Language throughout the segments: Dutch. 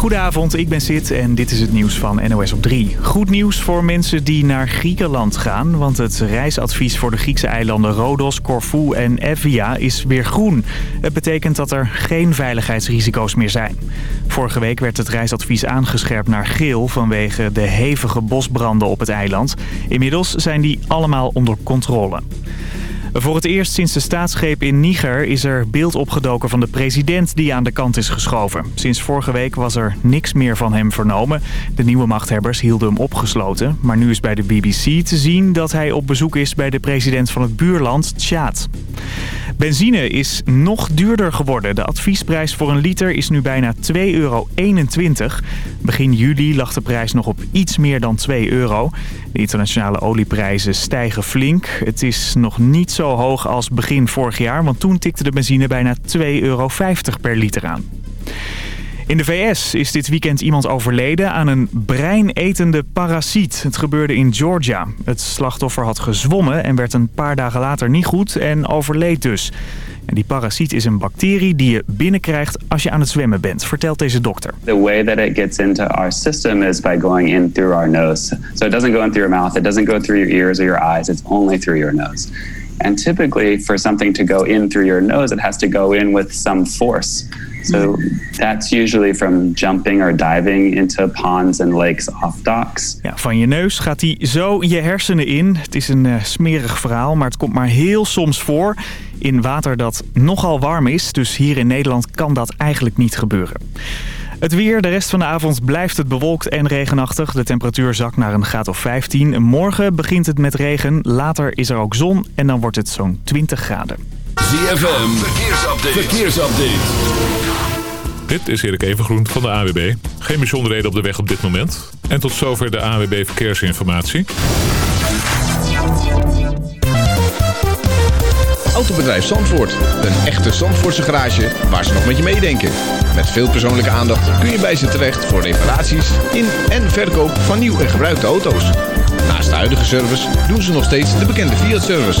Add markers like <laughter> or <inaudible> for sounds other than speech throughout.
Goedenavond, ik ben Sid en dit is het nieuws van NOS op 3. Goed nieuws voor mensen die naar Griekenland gaan... want het reisadvies voor de Griekse eilanden Rodos, Corfu en Evia is weer groen. Het betekent dat er geen veiligheidsrisico's meer zijn. Vorige week werd het reisadvies aangescherpt naar geel... vanwege de hevige bosbranden op het eiland. Inmiddels zijn die allemaal onder controle. Voor het eerst sinds de staatsgreep in Niger is er beeld opgedoken van de president die aan de kant is geschoven. Sinds vorige week was er niks meer van hem vernomen. De nieuwe machthebbers hielden hem opgesloten. Maar nu is bij de BBC te zien dat hij op bezoek is bij de president van het buurland, Tjaad. Benzine is nog duurder geworden. De adviesprijs voor een liter is nu bijna 2,21 euro. Begin juli lag de prijs nog op iets meer dan 2 euro. De internationale olieprijzen stijgen flink. Het is nog niet zo hoog als begin vorig jaar, want toen tikte de benzine bijna 2,50 euro per liter aan. In de VS is dit weekend iemand overleden aan een breinetende parasiet. Het gebeurde in Georgia. Het slachtoffer had gezwommen en werd een paar dagen later niet goed en overleed dus. En die parasiet is een bacterie die je binnenkrijgt als je aan het zwemmen bent, vertelt deze dokter. The way that it gets into our system is by going in through our nose. So it doesn't go in through your mouth, it doesn't go through your ears or your eyes, it's only through your nose. And typically for something to go in through your nose, it has to go in with some force. So that's usually from jumping or diving into ponds and lakes off docks. Ja, van je neus gaat hij zo je hersenen in. Het is een uh, smerig verhaal, maar het komt maar heel soms voor in water dat nogal warm is. Dus hier in Nederland kan dat eigenlijk niet gebeuren. Het weer, de rest van de avond blijft het bewolkt en regenachtig. De temperatuur zakt naar een graad of 15. Morgen begint het met regen, later is er ook zon en dan wordt het zo'n 20 graden. ZFM, verkeersupdate. verkeersupdate. Dit is Erik Evengroen van de AWB. Geen bijzonderheden op de weg op dit moment. En tot zover de AWB Verkeersinformatie. Autobedrijf Zandvoort. Een echte Zandvoortse garage waar ze nog met je meedenken. Met veel persoonlijke aandacht kun je bij ze terecht voor reparaties in en verkoop van nieuw en gebruikte auto's. Naast de huidige service doen ze nog steeds de bekende Fiat-service.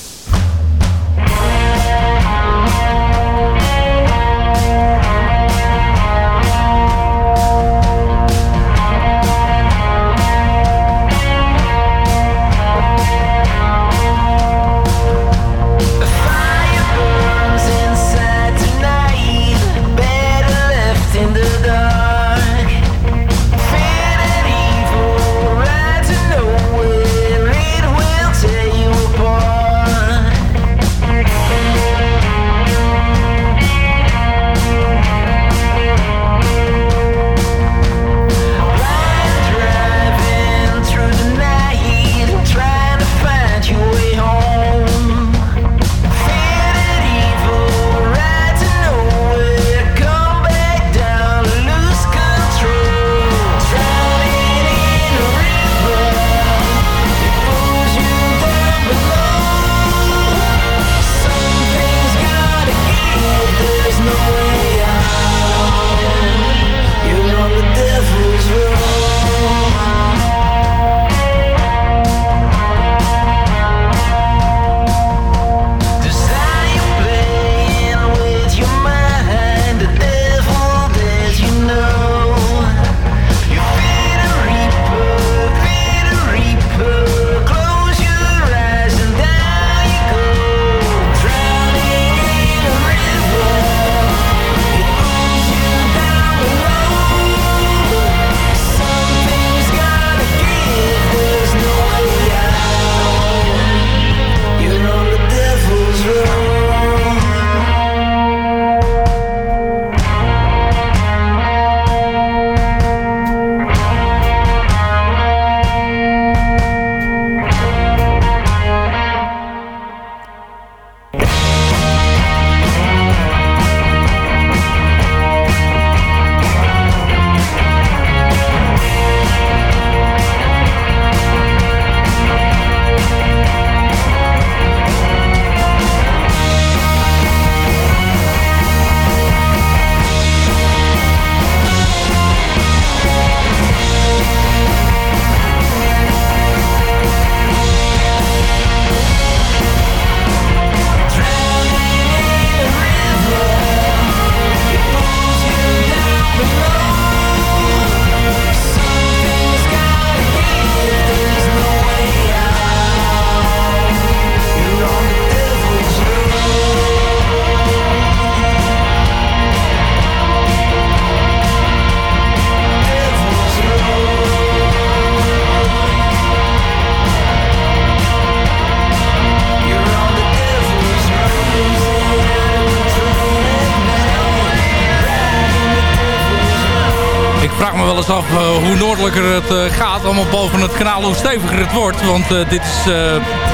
Eens af hoe noordelijker het gaat. Allemaal boven het kanaal, hoe steviger het wordt. Want dit is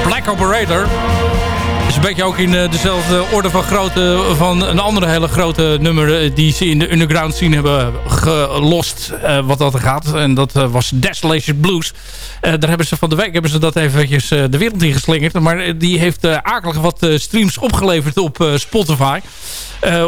Black Operator een beetje ook in eh, dezelfde orde van grootte van een andere hele grote nummer eh, die ze in de underground scene hebben gelost uh, wat dat er gaat. En dat was Desolation Blues. daar hebben ze van de week hebben ze dat eventjes de wereld in geslingerd. Maar die heeft akelig wat streams opgeleverd op Spotify.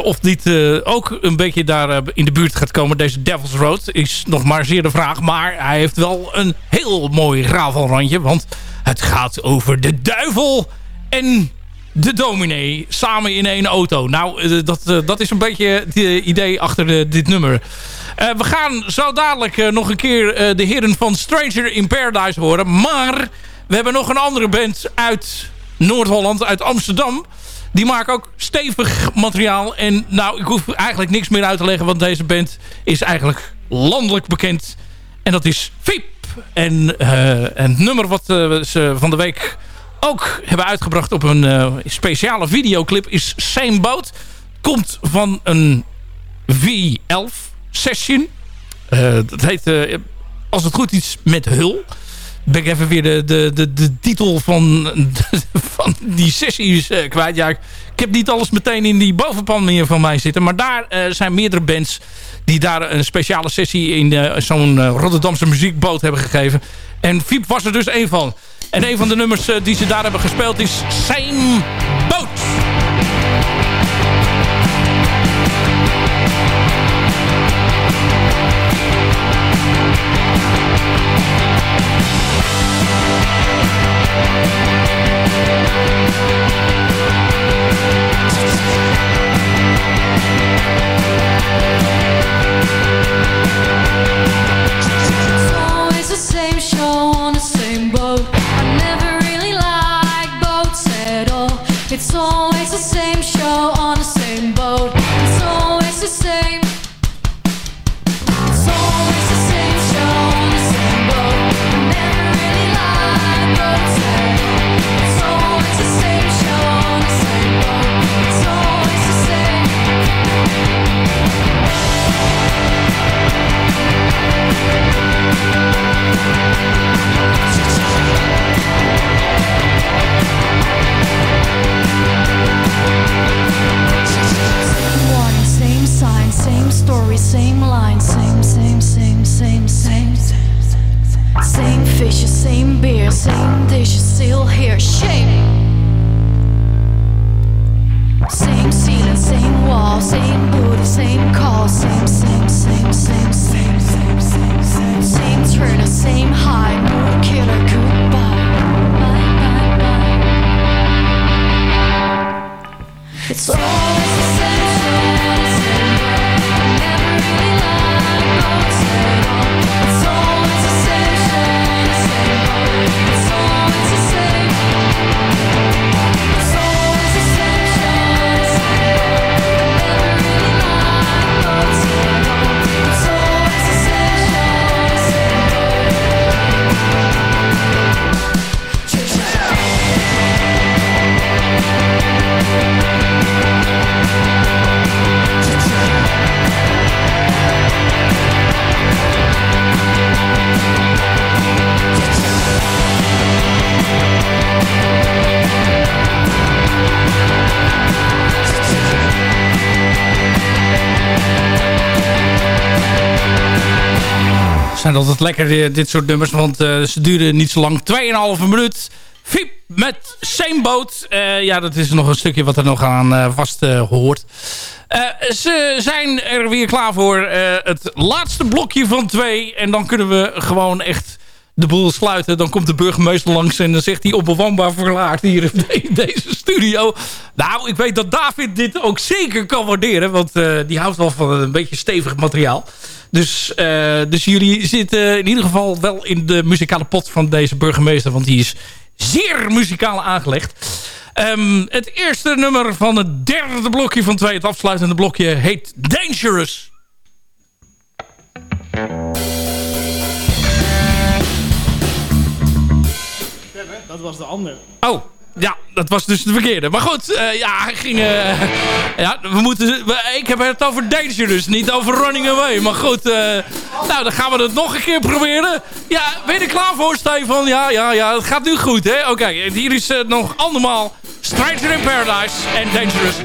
of dit ook een beetje daar in de buurt gaat komen, deze Devil's Road, is nog maar zeer de vraag. Maar hij heeft wel een heel mooi rafelrandje, want het gaat over de duivel en de dominee samen in één auto. Nou, eh, dat, eh, dat is een beetje het idee achter dit nummer. Eh, we gaan zo dadelijk nog een keer de heren van Stranger in Paradise horen. Maar we hebben nog een andere band uit Noord-Holland, uit Amsterdam. Die maken ook stevig materiaal. En nou, ik hoef eigenlijk niks meer uit te leggen. Want deze band is eigenlijk landelijk bekend. En dat is Fiep. En, en het nummer wat ze van de week ook hebben uitgebracht op een uh, speciale videoclip is Same Boat. Komt van een V11 session. Uh, dat heet, uh, als het goed is, met hul. Ben ik even weer de, de, de, de titel van, <laughs> van die sessies kwijt. Ja, ik, ik, heb niet alles meteen in die bovenpan meer van mij zitten. Maar daar zijn meerdere bands die daar een speciale sessie in zo'n Rotterdamse muziekboot hebben gegeven. En Fiep was er dus één van. En een van de nummers eh, die ze daar hebben gespeeld is Same. same line, same, same, same, same, same. Same same fishes, same beer, same dishes, still here. Shame. Same ceiling, same wall, same booty, same call, same, same, same, same, same, same, same, same, same turner, same high, mood killer, goodbye. Bye, bye, bye. It's all. Lekker dit soort nummers, want uh, ze duren niet zo lang. 2,5 minuut. Fiep met Same Boat. Uh, ja, dat is nog een stukje wat er nog aan uh, vast hoort. ze zijn er weer klaar voor het laatste blokje van twee. En dan kunnen we gewoon echt de boel sluiten. Dan komt de burgemeester langs en dan zegt hij onbewoonbaar verlaagd hier in deze studio. Nou, ik weet dat David dit ook zeker kan waarderen. Want die houdt wel van een beetje stevig materiaal. Dus, uh, dus jullie zitten in ieder geval wel in de muzikale pot van deze burgemeester. Want die is zeer muzikaal aangelegd. Um, het eerste nummer van het derde blokje van twee, het afsluitende blokje, heet Dangerous. Dat was de ander. Oh, ja, dat was dus de verkeerde. Maar goed, uh, ja, ging... Uh, ja, we moeten... Ik heb het over Dangerous, niet over Running Away. Maar goed, uh, nou, dan gaan we het nog een keer proberen. Ja, ben je er klaar voor, Stefan? Ja, ja, ja, het gaat nu goed, hè? Oké, hier is nog andermaal Stranger in Paradise en Dangerous.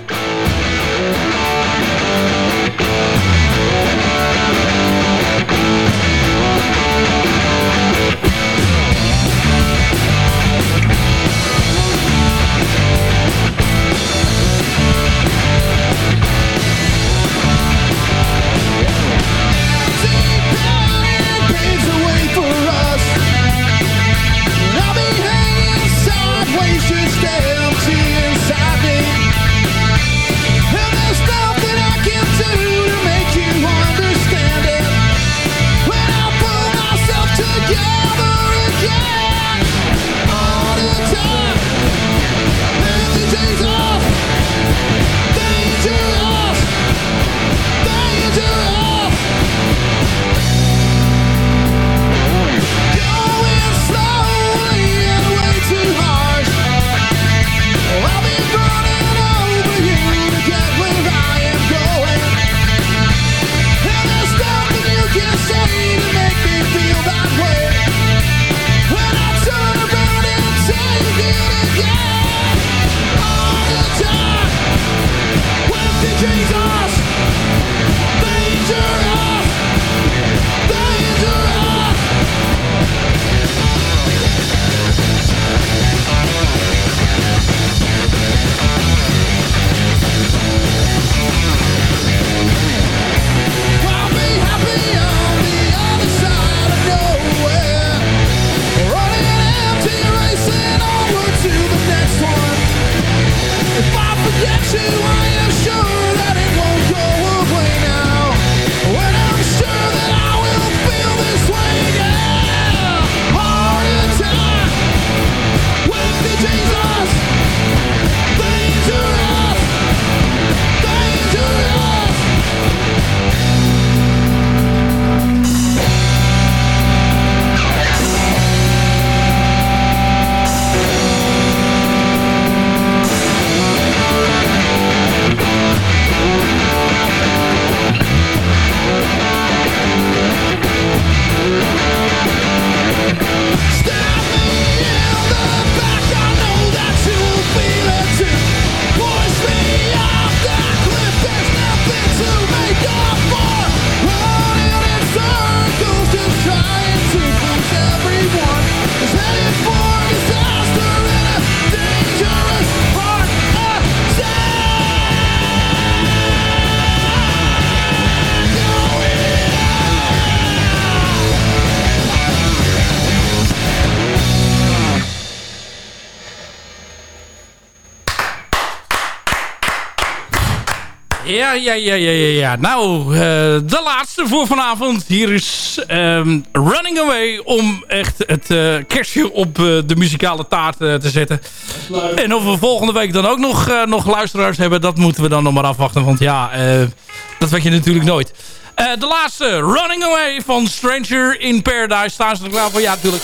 Ja, ja, ja, ja. Nou, uh, de laatste voor vanavond. Hier is um, Running Away om echt het uh, kerstje op uh, de muzikale taart te zetten. En of we volgende week dan ook nog, nog luisteraars hebben, dat moeten we dan nog maar afwachten. Want ja, dat weet je natuurlijk nooit. de laatste, Running Away van Stranger in Paradise. Staan ze er klaar voor? Ja, natuurlijk.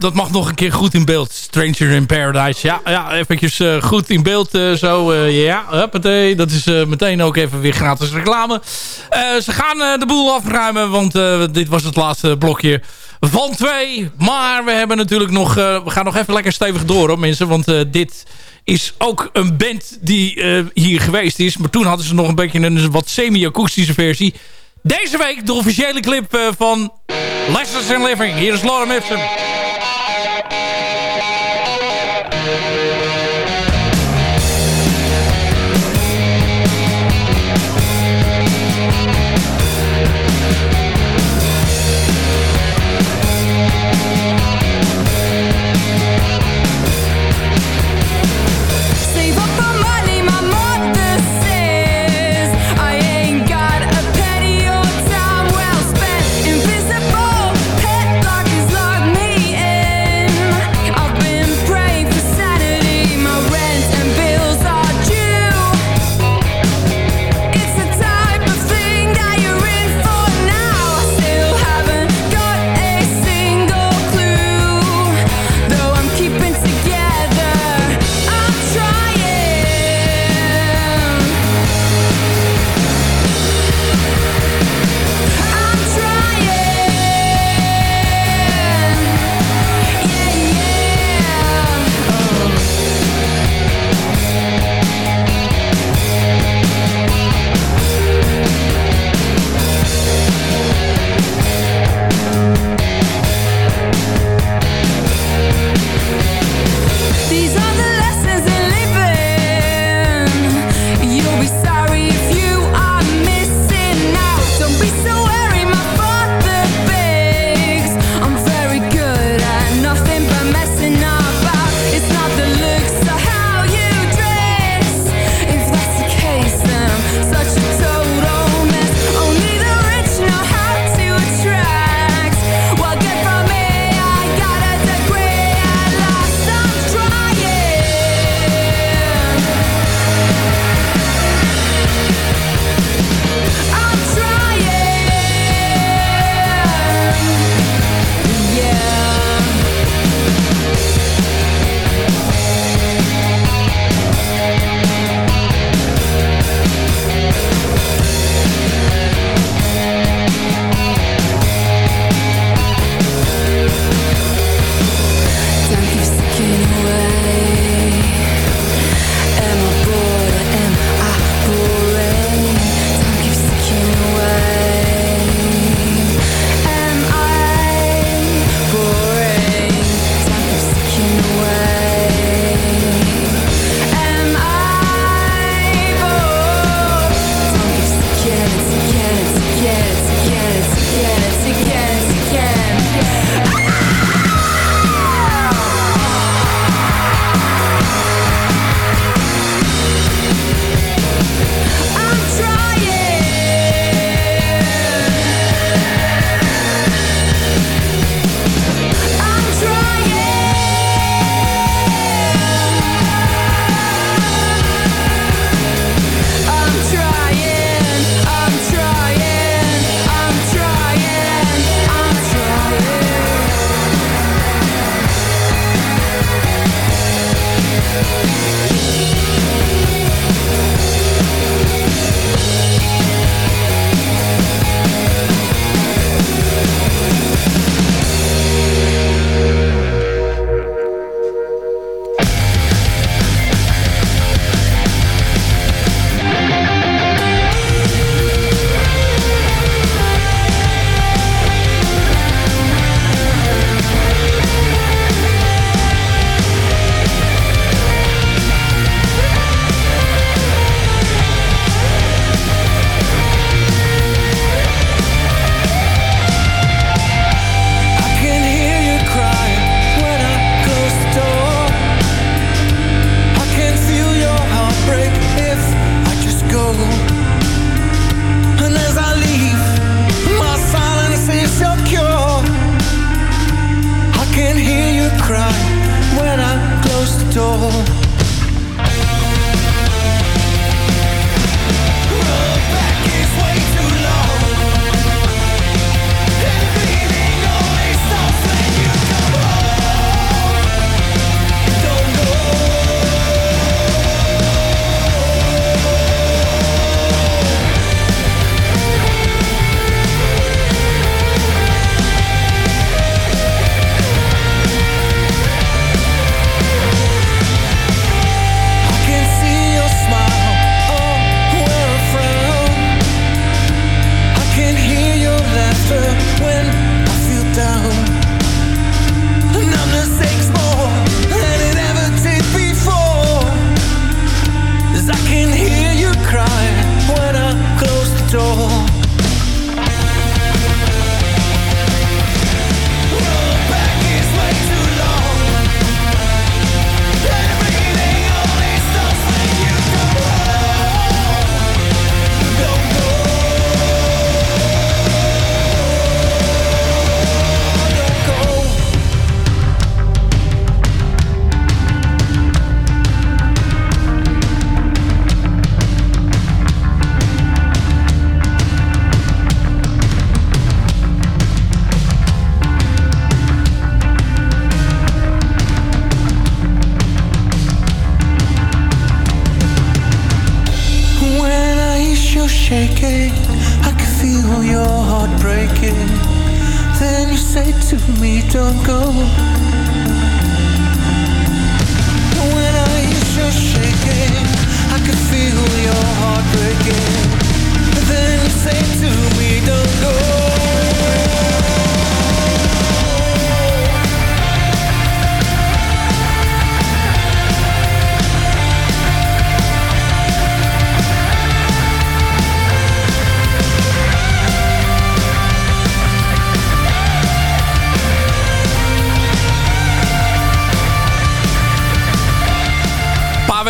Dat mag nog een keer goed in beeld. Stranger in Paradise. Ja, ja eventjes uh, goed in beeld. Uh, zo, uh, ja, huppatee. Dat is meteen ook even weer gratis reclame. ze gaan de boel afruimen, want dit was het laatste blokje van twee. Maar we hebben natuurlijk nog... we gaan nog even lekker stevig door, hoor, mensen. Want dit is ook een band die hier geweest is. Maar toen hadden ze nog een beetje een wat semi-akoestische versie. Deze week de officiële clip van Lessons in Living. Hier is Laura Ipsum.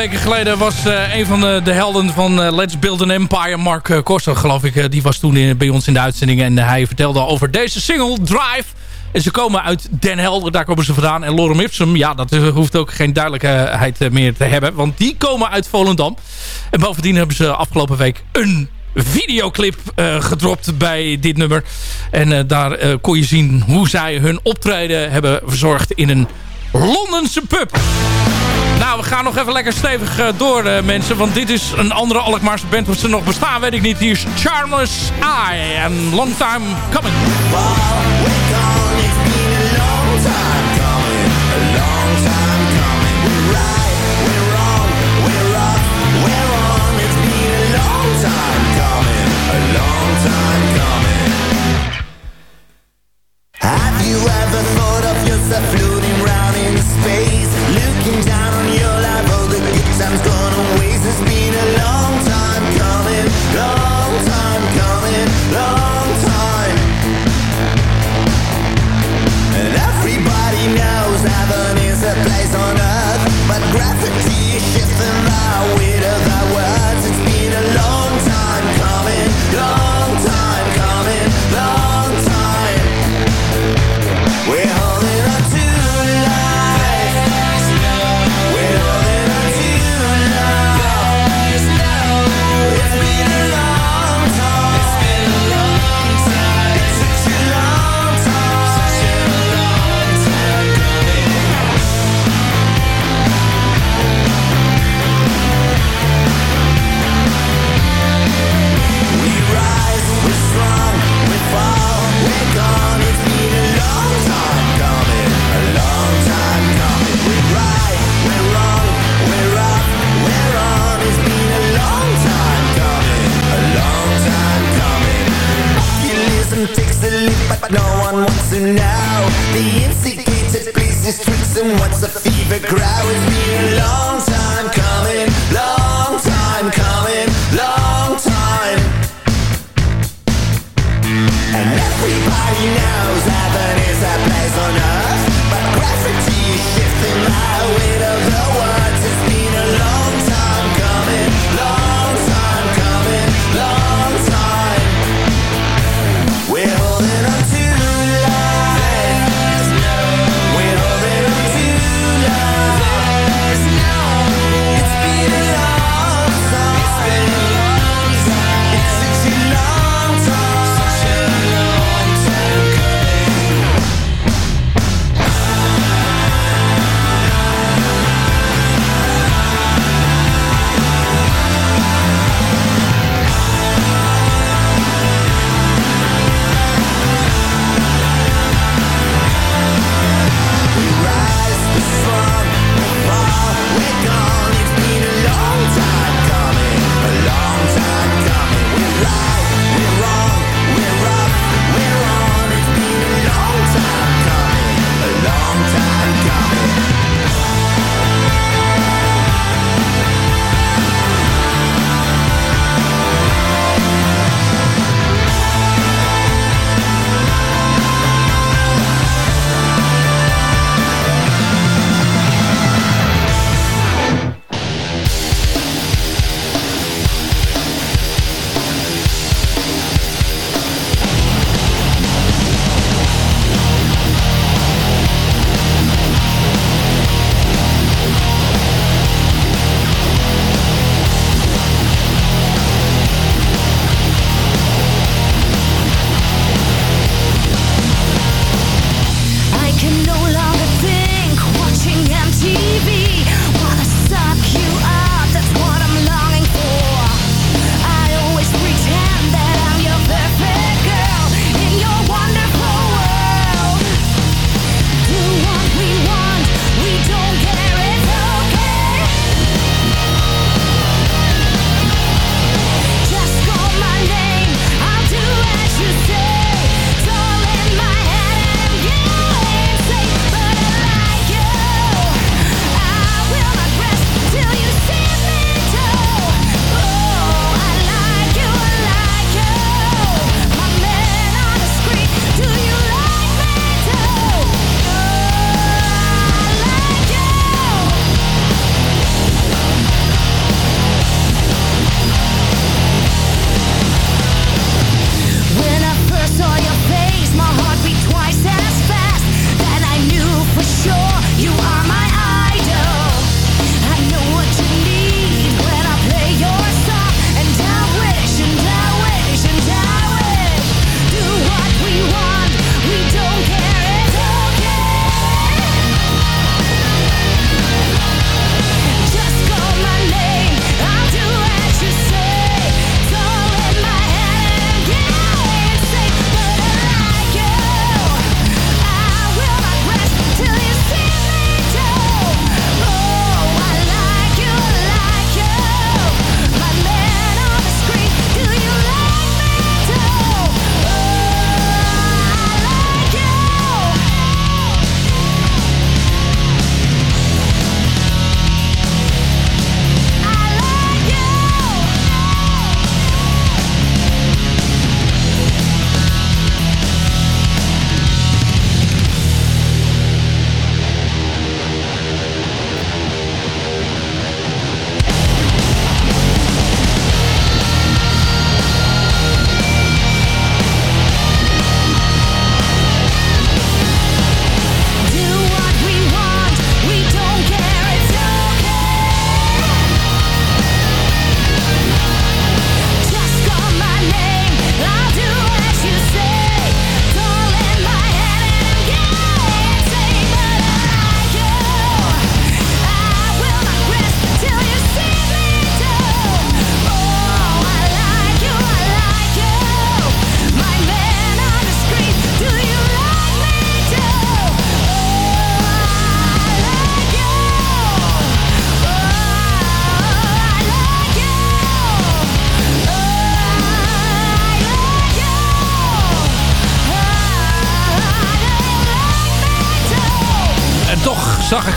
Weken geleden was uh, een van de, de helden van uh, Let's Build an Empire, Mark uh, geloof ik. die was toen bij ons in de uitzending en hij vertelde over deze single, Drive. En ze komen uit Den Helder, daar komen ze vandaan. En Lorem Ipsum, ja, dat hoeft ook geen duidelijkheid meer te hebben. Want die komen uit Volendam. En bovendien hebben ze afgelopen week een videoclip gedropt bij dit nummer. En daar kon je zien hoe zij hun optreden hebben verzorgd in een Londense pub. Nou, we gaan nog even lekker stevig uh, door, uh, mensen. Want dit is een andere Alkmaarse band. Of ze nog bestaan, weet ik niet. Hier is Charmless Eye. En Long Time Coming. Have you ever thought of yourself floating around in space? Looking down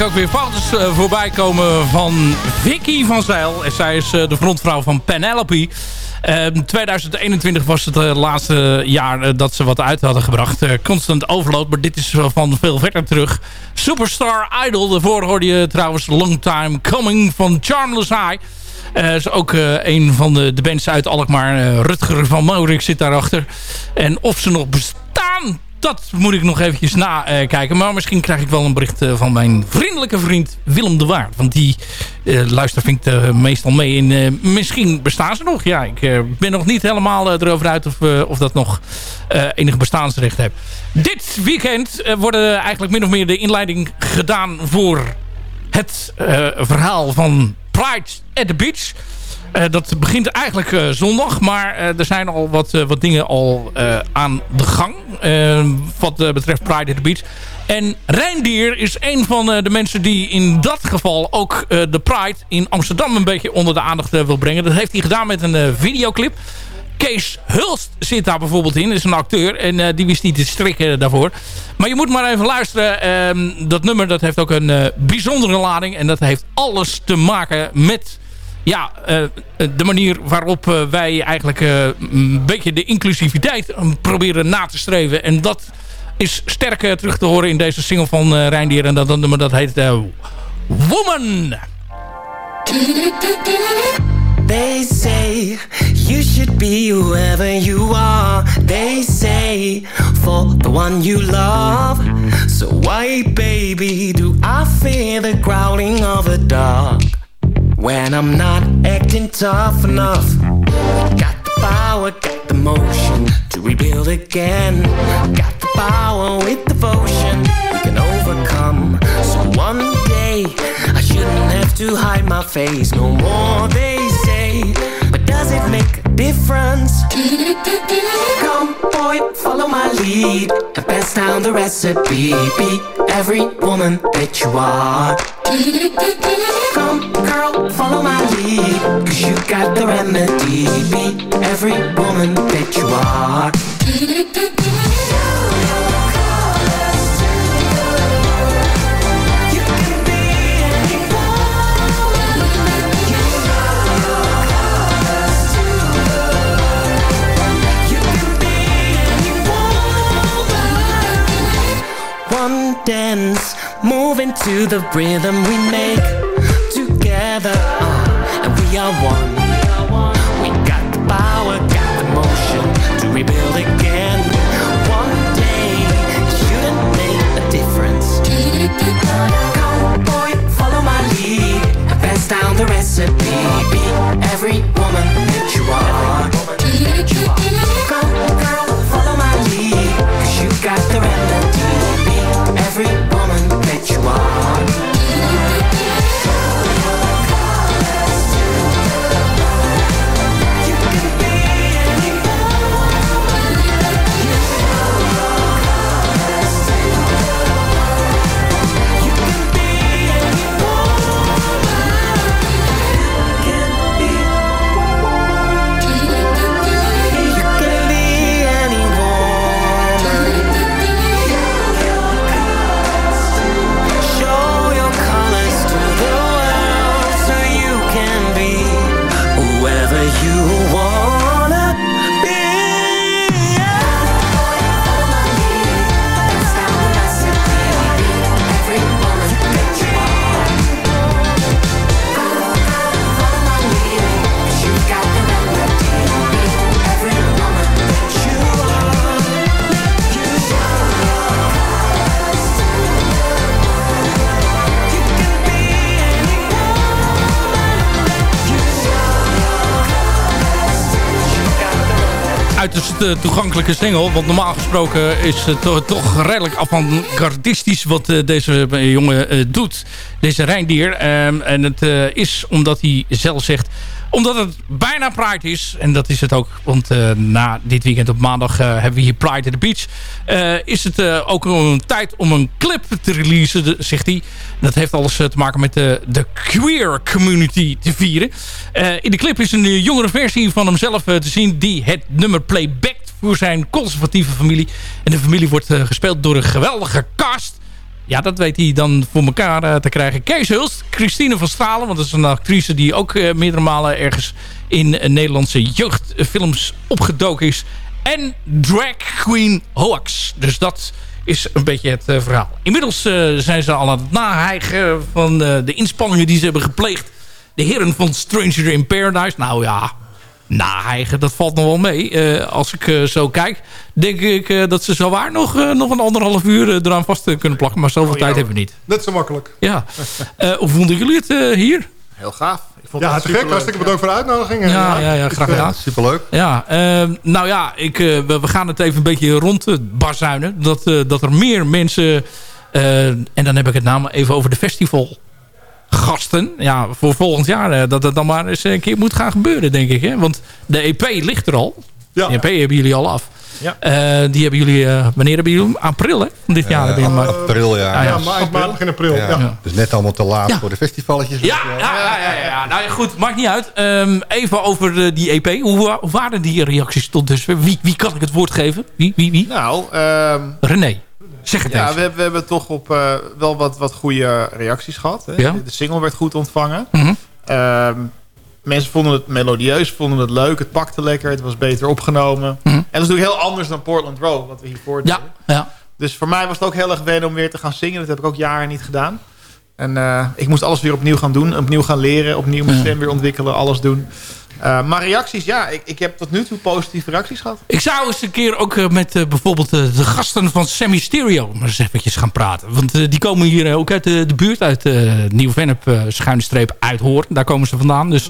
ook weer foto's uh, voorbij komen van Vicky van Zeil. En zij is uh, de frontvrouw van Penelope. 2021 was het het laatste jaar dat ze wat uit hadden gebracht. Constant Overload, maar dit is van veel verder terug. Superstar Idol, daarvoor hoorde je trouwens Long Time Coming van Charmless High. Uh, is ook een van de, de bands uit Alkmaar. Rutger van Maurik zit daarachter. En of ze nog bestaan, dat moet ik nog eventjes nakijken. maar misschien krijg ik wel een bericht van mijn vriendelijke vriend Willem de Waard. Want die luistert vind ik meestal mee. En misschien bestaan ze nog. Ja, ik ben nog niet helemaal erover uit of, of dat nog enige bestaansrecht heeft. Dit weekend worden eigenlijk min of meer de inleiding gedaan voor het verhaal van Pride at the Beach. Uh, dat begint eigenlijk uh, zondag, maar uh, er zijn al wat, wat dingen al aan de gang. wat betreft Pride at the Beach. En Reindier is een van de mensen die in dat geval ook de Pride in Amsterdam een beetje onder de aandacht wil brengen. Dat heeft hij gedaan met een videoclip. Kees Hulst zit daar bijvoorbeeld in. is een acteur. En die wist niet te strikken daarvoor. Maar je moet maar even luisteren. Uh, dat nummer dat heeft ook een bijzondere lading. En dat heeft alles te maken met... Ja, de manier waarop wij eigenlijk een beetje de inclusiviteit proberen na te streven. En dat is sterk terug te horen in deze single van uh, Reindier. En dat, dat nummer dat heet Woman. They say you should be whoever you are. They say for the one you love. So why, baby, do I fear the growling of a dog when I'm not acting tough enough? Got the power, got the motion to rebuild again. Got the power with devotion we can overcome. So one day I shouldn't have to hide my face no more. They say, but does it make a difference? <laughs> Come, boy, follow my lead and pass down the recipe. Be every woman that you are. Come, girl, follow my lead, cause you got the remedy. Be every woman that you are. Dance, moving to the rhythm we make together, uh, and we are one. We got the power, got the motion to rebuild again. One day shouldn't make a difference. Come, boy, follow my lead and pass down the recipe. Toegankelijke single. Want normaal gesproken is het to toch redelijk avant-gardistisch wat uh, deze jongen uh, doet. Deze reindier. Um, en het is omdat hij zelf zegt omdat het bijna Pride is. En dat is het ook. Want na dit weekend op maandag hebben we hier Pride at the Beach. Is het ook een tijd om een clip te releasen, zegt hij. Dat heeft alles te maken met de, de queer community te vieren. in de clip is een jongere versie van hemzelf te zien... die het nummer playbackt voor zijn conservatieve familie. En de familie wordt gespeeld door een geweldige cast... ja, dat weet hij dan voor elkaar eh, te krijgen. Kees Hulst, Christine van Stralen. Want dat is een actrice die ook eh, meerdere malen ergens in eh, Nederlandse jeugdfilms opgedoken is. En drag queen Hoax. Dus dat is een beetje het eh, verhaal. Inmiddels eh, zijn ze al aan het nahijgen van eh, de inspanningen die ze hebben gepleegd. De heren van Stranger in Paradise. Nou ja, nahijgen, dat valt nog wel mee. Eh, als ik eh, zo kijk, denk ik eh, dat ze zo waar nog, eh, nog een anderhalf uur eraan vast kunnen plakken. Maar zoveel tijd hebben we niet. Net zo makkelijk. Ja. <laughs> Eh, hoe vonden jullie het eh, hier? Heel gaaf. Ik vond Ja, het te gek. Hartstikke ja. bedankt voor de uitnodiging. Ja, ja, ja, graag gedaan. Superleuk. Ja, eh, nou ja, ik, eh, we, we gaan het even een beetje rond het bazuinen. Dat, eh, dat er meer mensen... eh, en dan heb ik het namelijk even over de festivalgasten. Ja, voor volgend jaar. eh, dat het dan maar eens een keer moet gaan gebeuren, denk ik. Hè? Want de EP ligt er al. Ja. De EP hebben jullie al af. Ja. Eh, die hebben jullie... eh, wanneer hebben jullie hem? April, hè? Van dit jaar hebben jullie hem. maar- April, ja. Ah, Ja, ja. maart, maart, begin april. Ja. Ja. Dus net allemaal te laat Ja. voor de festivalletjes. Ja, ja, ja, ja, ja. Nou ja, goed, maakt niet uit. Ehm, even over die EP. Hoe, hoe waren die reacties tot dusver? Wie, wie kan ik het woord geven? Wie, wie, wie? Nou, ehm, René, zeg het ja, eens. we, hebben- we hebben toch op eh, wel wat, wat goede reacties gehad. Hè? Ja. De single werd goed ontvangen. Mhm. Ehm, mensen vonden het melodieus, vonden het leuk. Het pakte lekker, het was beter opgenomen. Mhm. En dat is natuurlijk heel anders dan Portland Row, wat we hiervoor deden. Ja, ja. Dus voor mij was het ook heel erg wennen om weer te gaan zingen. Dat heb ik ook jaren niet gedaan. En eh, ik moest alles weer opnieuw gaan doen. Opnieuw gaan leren. Opnieuw mijn stem weer ontwikkelen. Alles doen. Eh, maar reacties, ja. Ik, ik heb tot nu toe positieve reacties gehad. Ik zou eens een keer ook eh, met bijvoorbeeld de gasten van Semi Stereo maar eens eventjes gaan praten. Want die komen hier ook uit de, de buurt, uit Nieuw-Vennep, schuine streep, Uithoorn. Daar komen ze vandaan. Dus,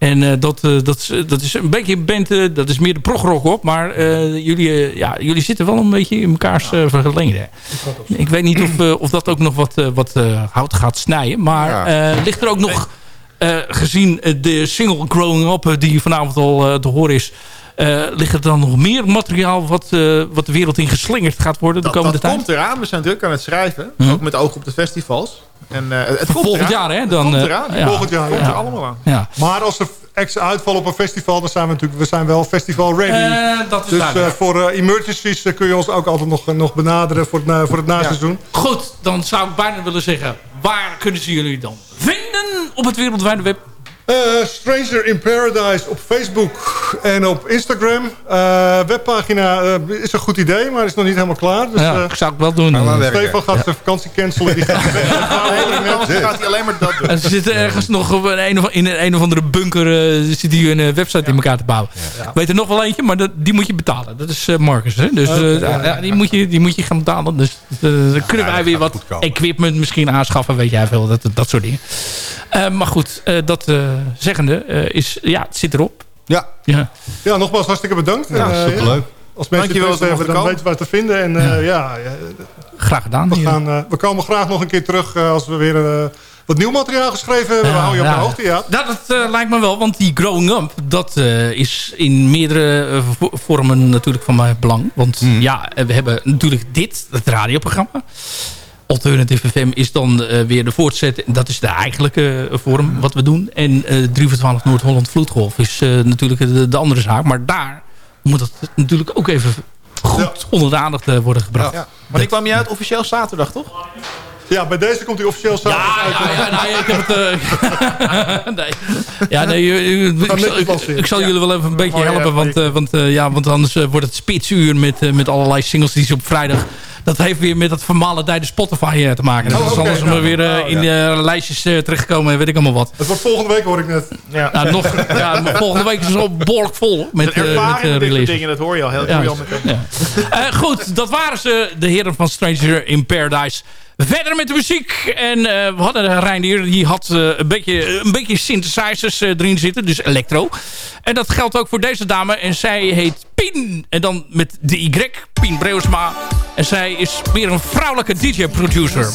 En uh, dat, uh, dat, is, dat is een beetje een band, uh, dat is meer de progrock op. Maar uh, jullie, ja, jullie zitten wel een beetje in mekaars uh, verlengde. Ik weet niet of, of dat ook nog wat, wat hout gaat snijden. Maar ja. ligt er ook nog... Uh, gezien de single Growing Up uh, die vanavond al te horen is... ligt er dan nog meer materiaal wat, wat de wereld in geslingerd gaat worden dat, de komende dat tijd? komt eraan. We zijn druk aan het schrijven. -huh. Ook met oog op de festivals. En, het komt volgend eraan. jaar, hè? Dan, het komt eraan. Ja. Volgend jaar, komt er allemaal aan. Ja. Maar als er ex uitvallen op een festival, dan zijn we natuurlijk we zijn wel festival ready. dat is dus voor emergencies kun je ons ook altijd nog, nog benaderen voor het, voor het naseizoen. Ja. Goed, dan zou ik bijna willen zeggen, waar kunnen ze jullie dan vinden op het wereldwijde web? Uh, Stranger in Paradise op Facebook en op Instagram. Uh, webpagina uh, is een goed idee, maar is nog niet helemaal klaar. Dus, ja, ik zou het wel doen. Stefan gaat zijn vakantie cancelen. Die gaat <laughs> nee, gaat hij alleen maar dat doen. En ze zitten ergens nog in een of, in een of andere bunker uh, zit hij een website ja. in elkaar te bouwen. Ja. Ja. Weet er nog wel eentje, maar dat, die moet je betalen. Dat is Marcus. Hè? Dus die, moet je, die moet je gaan betalen. Dus dan kunnen wij weer wat equipment misschien aanschaffen. Weet jij veel, dat, dat soort dingen. Uh, maar goed, uh, dat uh, zeggende is, ja, het zit erop. Ja. ja. Ja, nogmaals hartstikke bedankt. Ja, en, superleuk. Als mensen hebben, dan weten we waar te vinden. En ja, ja graag gedaan. We, gaan, we komen graag nog een keer terug als we weer wat nieuw materiaal geschreven hebben. we houden je op de hoogte, ja. Dat, dat lijkt me wel, want die Growing Up, dat is in meerdere vormen natuurlijk van mijn belang. Want mm. ja, we hebben natuurlijk dit, het radioprogramma. Alternative FM is dan uh, weer de voortzetting. Dat is de eigenlijke uh, vorm wat we doen. En uh, 3 voor 12 Noord-Holland Vloedgolf is natuurlijk de, de, andere zaak. Maar daar moet het natuurlijk ook even goed ja. onder de aandacht worden gebracht. Ja. Maar die kwam je uit officieel zaterdag, toch? Ja, bij deze komt hij officieel zaterdag ja. Ja, ja, nee, ik heb het... Uh, <laughs> nee. Ja, nee, ik, ik, ik, ik zal jullie wel even een beetje helpen. Want, uh, want, uh, ja, want anders wordt het spitsuur met, met allerlei singles die ze op vrijdag dat heeft weer met dat vermalendijde Spotify te maken. Dus oh, okay, anders ja. weer uh, oh, in ja. uh, lijstjes uh, terechtgekomen en weet ik allemaal wat. Het wordt volgende week hoor ik net. Ja. Nou, nog, ja, <laughs> volgende week is het al behoorlijk vol met, met release. dingen, dat hoor je al heel, ja, goed, dat waren ze, de heren van Stranger in Paradise. Verder met de muziek. En uh, we hadden Reinier, die had uh, een, beetje, een beetje synthesizers uh, erin zitten. Dus electro. En dat geldt ook voor deze dame. En zij heet Pien. En dan met de Y. Pien Breusma. En zij is weer een vrouwelijke DJ-producer.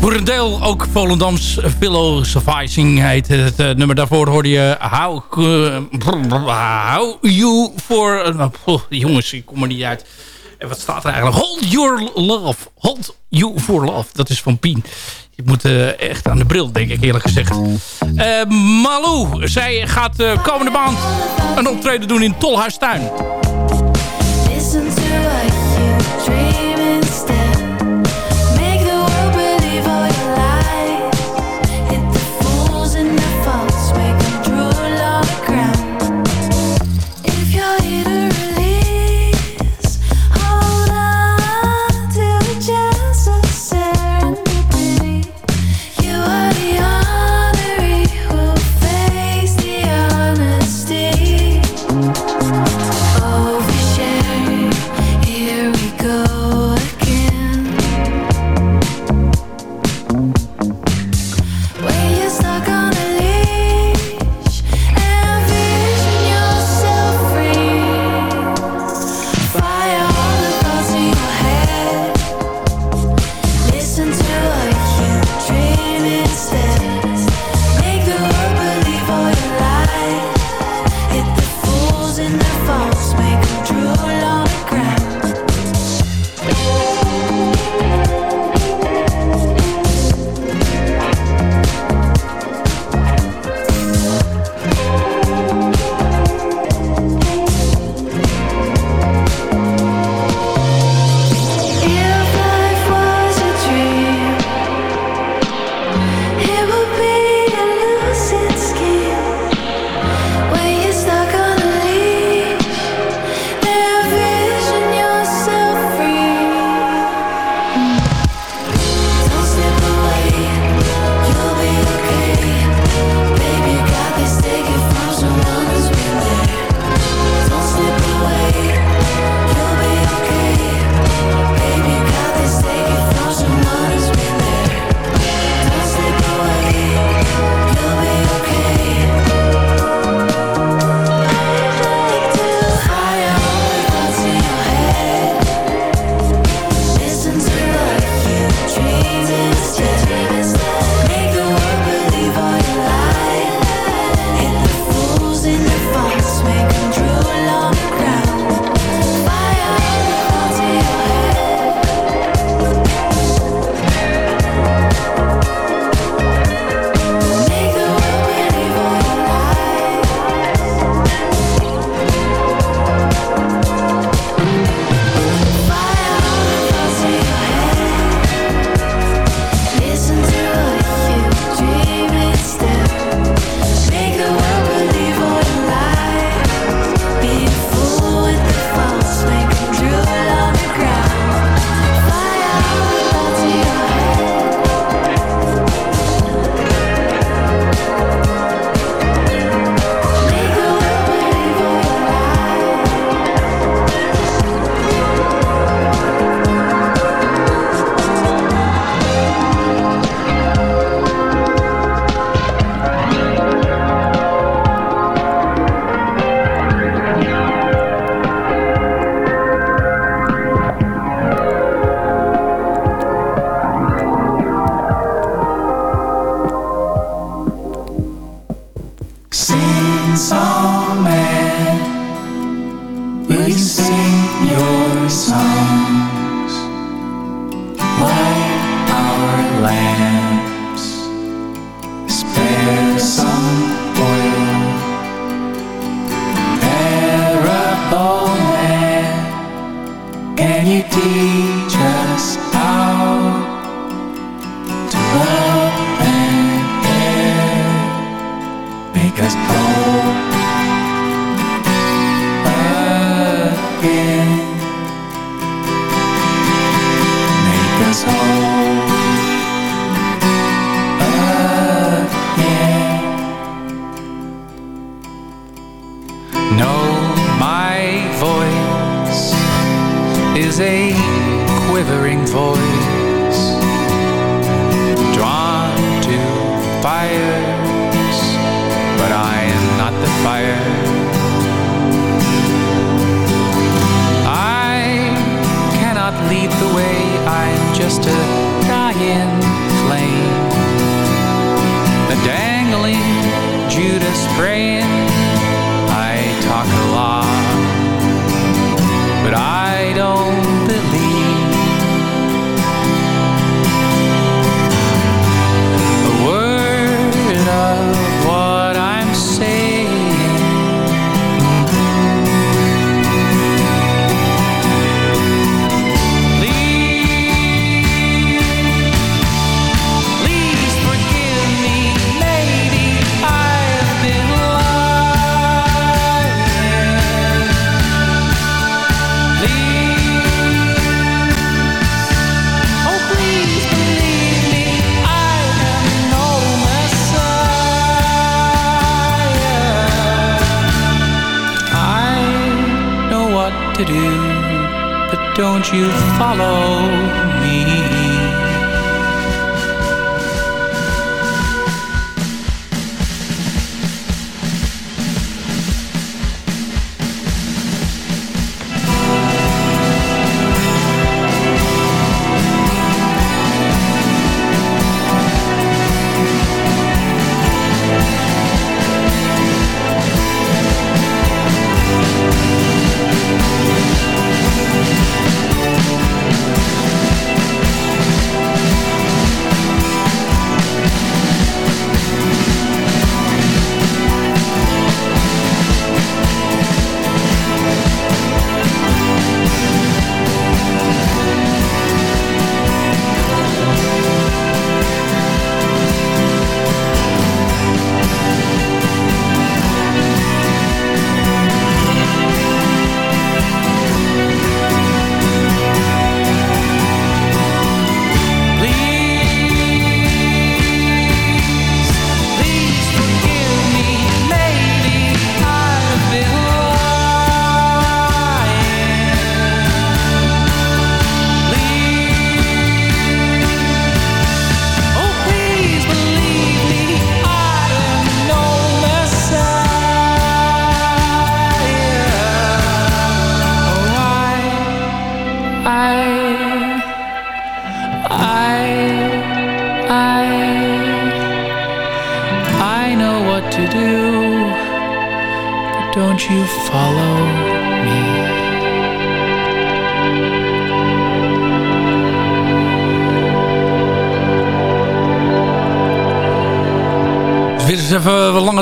Voor een deel ook Volendams Philosophizing heet het eh, nummer. Daarvoor hoorde je How, eh, how You For... Eh, nou, jongens, ik kom er niet uit. En wat staat er eigenlijk? Hold Your Love. Hold You For Love. Dat is van Pien. Ik moet echt aan de bril denk ik eerlijk gezegd. Malou, zij gaat komende maand een optreden doen in Tolhuistuin.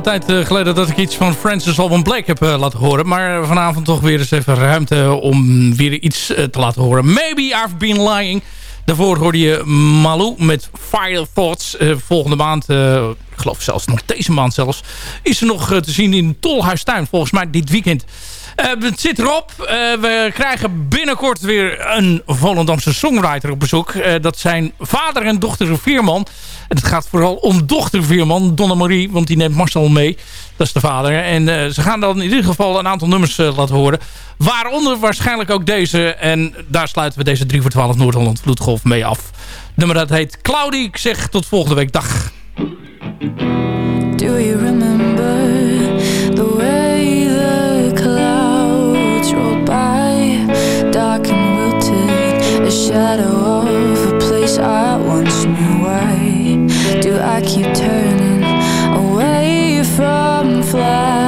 Tijd eh, geleden dat ik iets van Francis Alban Blake heb eh, laten horen. Maar vanavond toch weer eens even ruimte om weer iets eh, te laten horen. Maybe I've been lying. Daarvoor hoorde je Malou met Fire Thoughts. Volgende maand, ik geloof zelfs nog deze maand zelfs... is er nog te zien in Tolhuistuin. Volgens mij dit weekend. Het zit erop. We krijgen binnenkort weer een Volendamse songwriter op bezoek. Dat zijn vader en dochter Veerman. Het gaat vooral om dochter Veerman, Donna Marie. Want die neemt Marcel mee. Dat is de vader. En eh, ze gaan dan in ieder geval een aantal nummers eh, laten horen. Waaronder waarschijnlijk ook deze. En daar sluiten we deze 3 voor 12 Noord-Holland Vloedgolf mee af. Nummer dat heet Cloudy. Ik zeg tot volgende week. Dag. Do you remember the way the clouds rolled by? Dark a shadow of a place I once knew. I keep turning away from flash